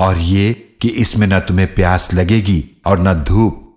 और ये कि इसमें न तुम्हें प्यास लगेगी और न धूप।